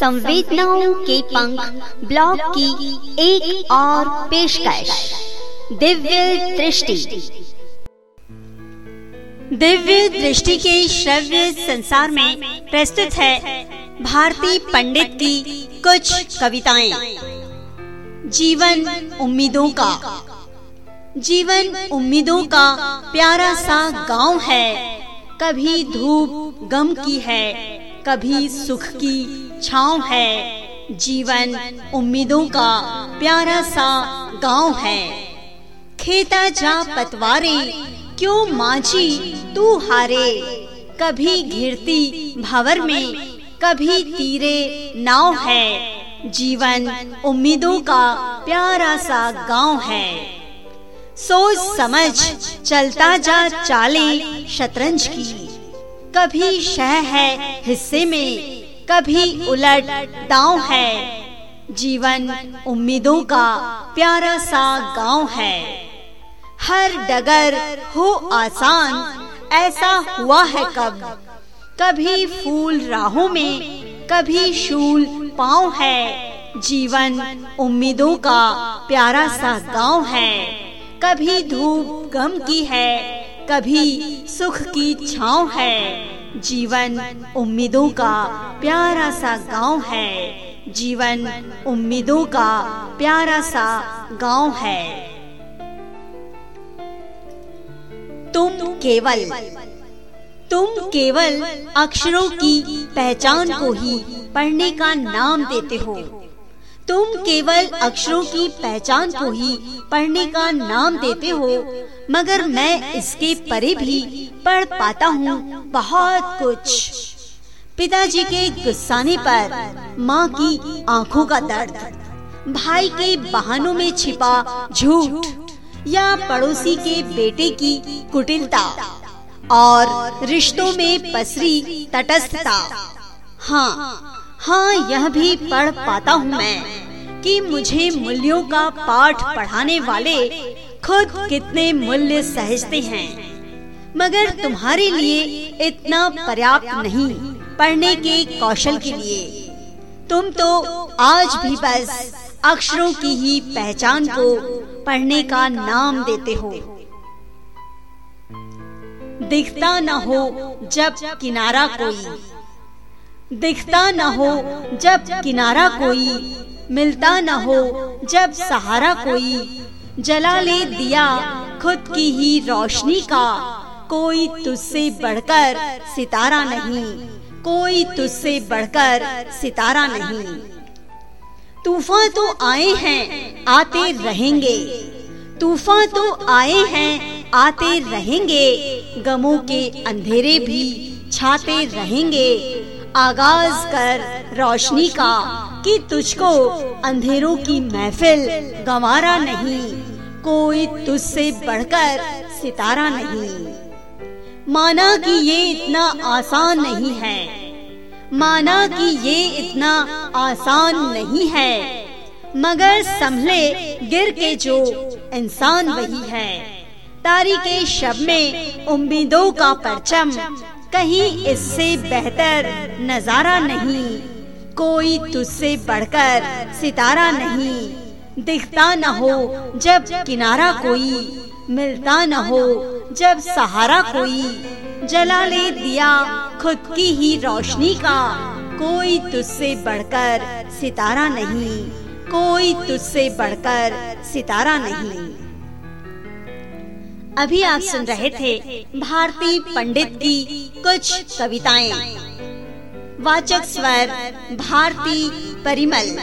संवेदनाओं के पंख ब्लॉग की एक और पेशकश। दिव्य दृष्टि। दिव्य दृष्टि के श्रव्य संसार में प्रस्तुत है भारती पंडित की कुछ कविताएँ। जीवन उम्मीदों का। जीवन उम्मीदों का प्यारा सा गाँव है। कभी धूप गम की है, कभी सुख की छाँव है। जीवन उम्मीदों का प्यारा सा गाँव है। खेता जा पतवारे, क्यों माझी तू हारे? कभी घिरती भवर में, कभी तीरे नाव है। जीवन उम्मीदों का प्यारा सा गाँव है। सोच समझ, चलता जा चाले शतरंज की। कभी शह है हिस्से में कभी उलट दांव है। जीवन उम्मीदों का प्यारा सा गाँव है। हर डगर हो आसान, ऐसा हुआ है कब? कभी फूल राहों में, कभी शूल पाँव है। जीवन उम्मीदों का प्यारा सा गाँव है। कभी धूप गम की है, कभी सुख की छाँव है। जीवन उम्मीदों का प्यारा सा गाँव है। जीवन उम्मीदों का प्यारा सा गाँव है। तुम केवल तुम केवल अक्षरों की पहचान को ही पढ़ने का नाम देते हो। तुम केवल अक्षरों की पहचान को ही पढ़ने का नाम देते हो। मगर मैं इसके परे भी पढ़ पाता हूँ बहुत कुछ। पिताजी के गुस्साने पर माँ की आँखों का दर्द, भाई के बहानों में छिपा झूठ या पड़ोसी के बेटे की कुटिलता और रिश्तों में पसरी तटस्थता। हाँ हाँ यह भी पढ़ पाता हूँ मैं कि मुझे मूल्यों का पाठ पढ़ाने वाले खुद कितने मूल्य सहजते हैं। मगर तुम्हारे लिए इतना पर्याप्त नहीं, पढ़ने के कौशल के लिए। तुम तो आज भी बस अक्षरों की ही पहचान को पढ़ने का नाम देते हो। दिखता न हो जब किनारा कोई। दिखता न हो जब किनारा कोई। मिलता न हो जब सहारा कोई। जला ले दिया खुद की ही रोशनी का। कोई तुझसे बढ़कर सितारा नहीं। कोई तुझसे बढ़कर सितारा नहीं। तूफ़ान तो आए हैं, आते रहेंगे। तूफ़ान तो आए हैं, आते रहेंगे। गमों के अंधेरे भी छाते रहेंगे। आगाज़ कर रोशनी का कि तुझको अंधेरों की महफिल गंवारा नहीं। कोई तुझसे बढ़कर सितारा नहीं। माना कि ये इतना आसान नहीं है। माना कि ये इतना आसान नहीं है। मगर संभले गिर के जो इंसान वही है। तारी के शब में उम्मीदों का परचम कहीं इससे बेहतर नज़ारा नहीं। कोई तुझसे बढ़कर सितारा नहीं। दिखता न हो जब किनारा कोई, मिलता न हो जब सहारा कोई। जला ले दिया खुद की ही रोशनी का, कोई तुझसे बढ़कर सितारा नहीं, कोई तुझसे बढ़कर सितारा नहीं। अभी आप सुन रहे थे भारती पंडित की कुछ कविताएँ। वाचक स्वर, भारती परिमल।